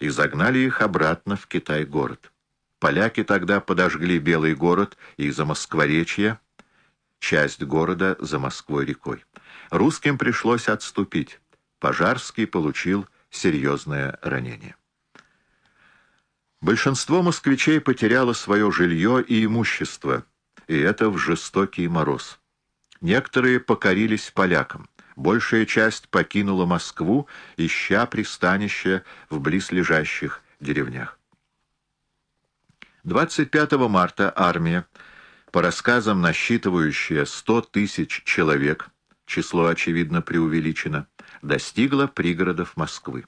и загнали их обратно в Китай-город. Поляки тогда подожгли Белый город и за Москворечье, часть города за Москвой-рекой. Русским пришлось отступить. Пожарский получил серьезное ранение. Большинство москвичей потеряло свое жилье и имущество, и это в жестокий мороз. Некоторые покорились полякам. Большая часть покинула Москву, ища пристанище в близлежащих деревнях. 25 марта армия, по рассказам насчитывающая 100 тысяч человек, число, очевидно, преувеличено, достигла пригородов Москвы.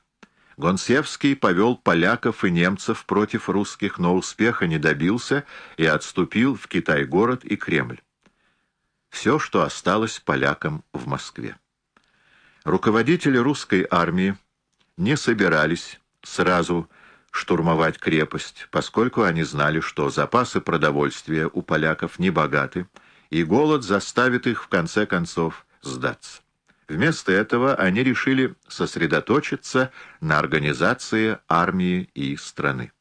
Гонсевский повел поляков и немцев против русских, но успеха не добился и отступил в Китай-город и Кремль. Все, что осталось полякам в Москве. Руководители русской армии не собирались сразу штурмовать крепость, поскольку они знали, что запасы продовольствия у поляков не богаты, и голод заставит их в конце концов сдаться. Вместо этого они решили сосредоточиться на организации армии и страны.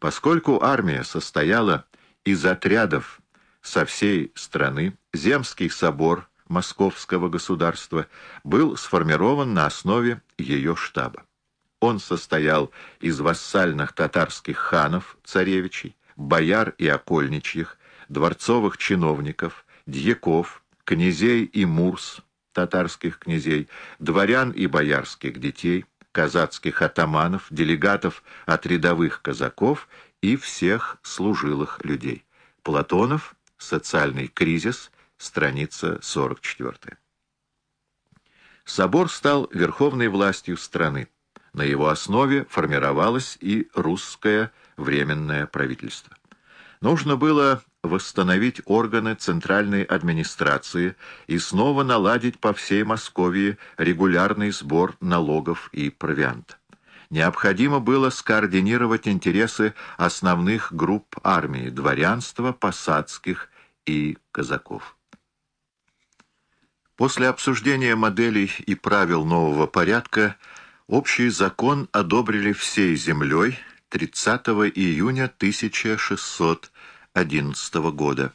Поскольку армия состояла из отрядов со всей страны, Земский собор Московского государства был сформирован на основе ее штаба. Он состоял из вассальных татарских ханов, царевичей, бояр и окольничьих, дворцовых чиновников, дьяков, князей и мурс, татарских князей, дворян и боярских детей, казацких атаманов, делегатов от рядовых казаков и всех служилых людей. Платонов, «Социальный кризис», страница 44. Собор стал верховной властью страны. На его основе формировалось и русское временное правительство. Нужно было восстановить органы центральной администрации и снова наладить по всей Московии регулярный сбор налогов и провианта. Необходимо было скоординировать интересы основных групп армии – дворянства, посадских и казаков. После обсуждения моделей и правил нового порядка общий закон одобрили всей землей – 30 июня 1611 года.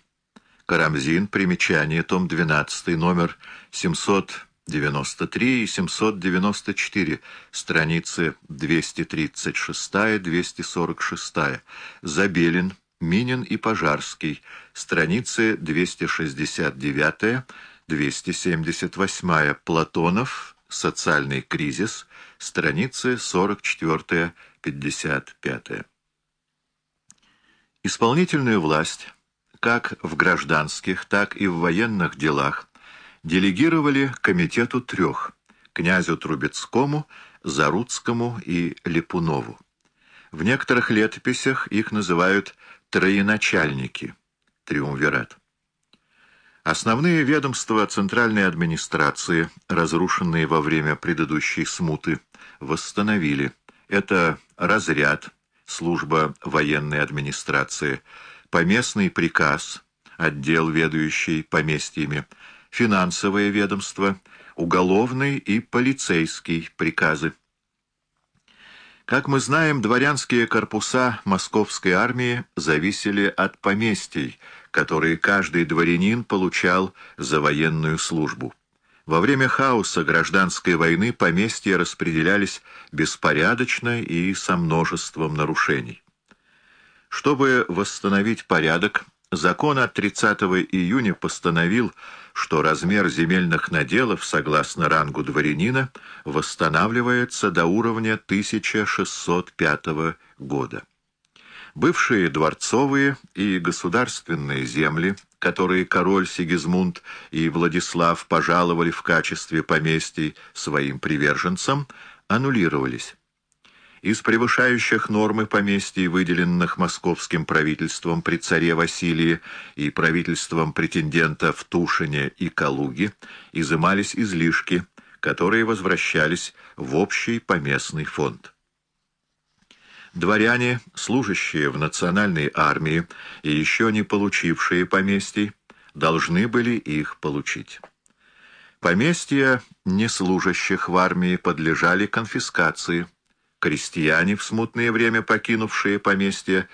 Карамзин, примечание, том 12, номер 793 и 794, страницы 236-246. Забелин, Минин и Пожарский, страницы 269-278. Платонов, Социальный кризис, страницы 44 55. Исполнительную власть, как в гражданских, так и в военных делах, делегировали комитету трех – князю Трубецкому, Заруцкому и Липунову. В некоторых летописях их называют «троеначальники» – триумвират. Основные ведомства центральной администрации, разрушенные во время предыдущей смуты, восстановили – это разряд, служба военной администрации, поместный приказ, отдел, ведающий поместьями, финансовое ведомство, уголовный и полицейский приказы. Как мы знаем, дворянские корпуса московской армии зависели от поместий, которые каждый дворянин получал за военную службу. Во время хаоса гражданской войны поместья распределялись беспорядочно и со множеством нарушений. Чтобы восстановить порядок, закон от 30 июня постановил, что размер земельных наделов, согласно рангу дворянина, восстанавливается до уровня 1605 года. Бывшие дворцовые и государственные земли, которые король Сигизмунд и Владислав пожаловали в качестве поместий своим приверженцам, аннулировались. Из превышающих нормы поместий, выделенных московским правительством при царе Василии и правительством претендента в Тушине и Калуге, изымались излишки, которые возвращались в общий поместный фонд. Дворяне, служащие в национальной армии и еще не получившие поместий, должны были их получить. Поместья неслужащих в армии подлежали конфискации. Крестьяне, в смутное время покинувшие поместье,